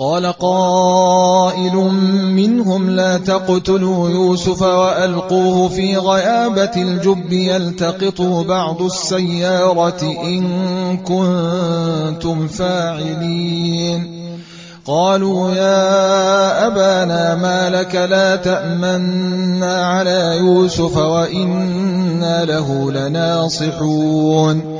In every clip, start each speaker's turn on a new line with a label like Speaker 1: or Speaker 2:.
Speaker 1: قال قائل منهم لا تقتلوا يوسف وألقوه في غيابة الجب يلتقطوا بعض السيارة إن كنتم فاعلين. قالوا يا أبانا ما لك لا تأمنا على يوسف وإنا له لناصحون.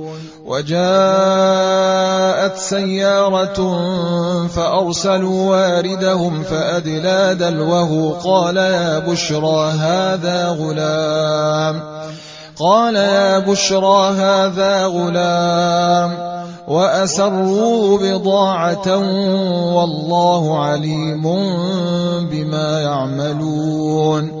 Speaker 1: وجاءت سيارة فأرسلوا واردهم فأدلى دلوه قال يا بشرى هذا غلام قال يا بشرى هذا غلام وأسروا بضاعة والله عليم بما يعملون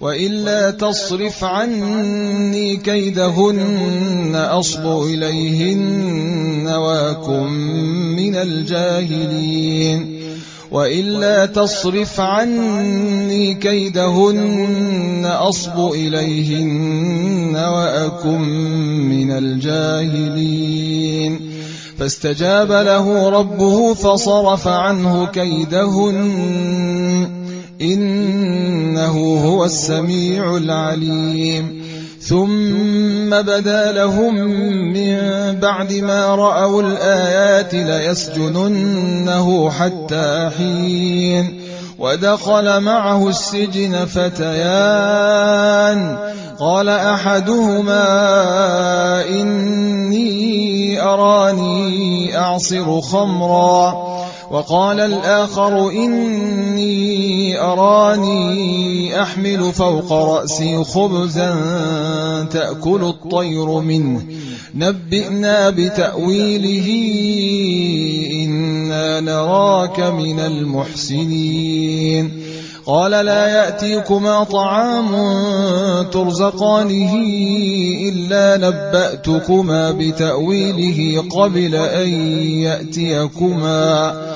Speaker 1: وإلا تصرف عني كيدهن أصب إليهن وأكن من الجاهلين. وإلا تصرف عني كيدهن أصب إليهن وأكن من الجاهلين. فاستجاب له ربه فصرف عنه كيدهن. إنه هو السميع العليم. ثم بدا لهم من بعد ما رأوا الآيات ليسجننه حتى حين. ودخل معه السجن فتيان. قال أحدهما إني أراني أعصر خمرا. وقال الآخر إني أراني أحمل فوق رأسي خبزا تأكل الطير منه. نبئنا بتأويله إنا نراك من المحسنين. قال لا يأتيكما طعام ترزقانه إلا نبأتكما بتأويله قبل أن يأتيكما.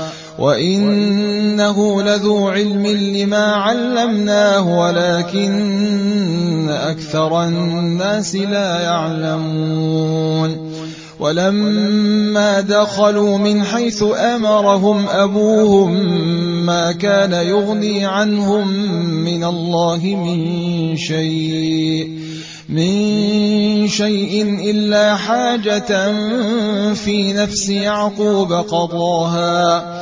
Speaker 1: وإنه لذو علم لما علمناه ولكن أكثر الناس لا يعلمون ولما دخلوا من حيث أمرهم أبوهم ما كان يغني عنهم من الله من شيء من شيء إلا حاجة في نفس يعقوب قضاها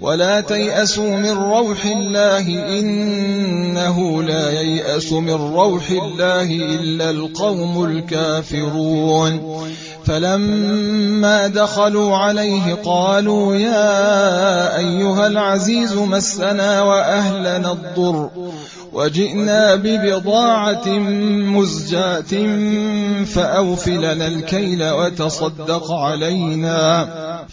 Speaker 1: ولا تيأسوا من روح الله إنه لا ييأس من روح الله إلا القوم الكافرون فلما دخلوا عليه قالوا يا أيها العزيز مسنا وأهلنا الضر وجئنا ببضاعة مزجاة فأوفلنا الكيل وتصدق علينا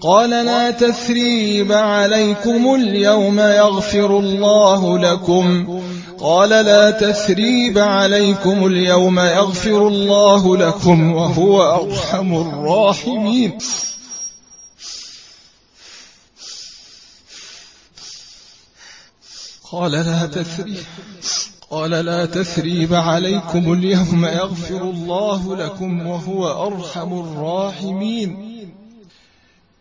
Speaker 1: قال لا تثريب عليكم اليوم يغفر الله لكم. قال لا تثريب عليكم اليوم يغفر الله لكم وهو أرحم الراحمين. قال لا تثريب قال لا تثريب عليكم اليوم يغفر الله لكم وهو أرحم الراحمين.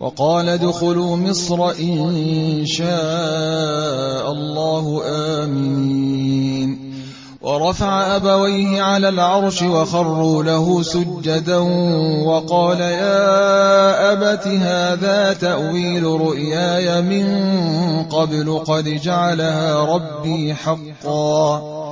Speaker 1: وقال ادخلوا مصر إن شاء الله آمين ورفع أبويه على العرش وخروا له سجدا وقال يا أبت هذا تأويل رؤياي من قبل قد جعلها ربي حقا.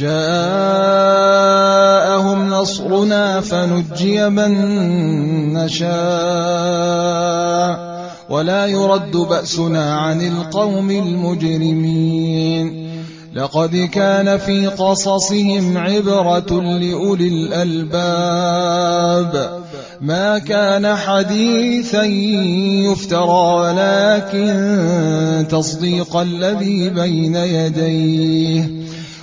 Speaker 1: جاءهم نصرنا فنجي من نشاء ولا يرد بأسنا عن القوم المجرمين. لقد كان في قصصهم عبرة لأولي الألباب. ما كان حديثا يفترى ولكن تصديق الذي بين يديه.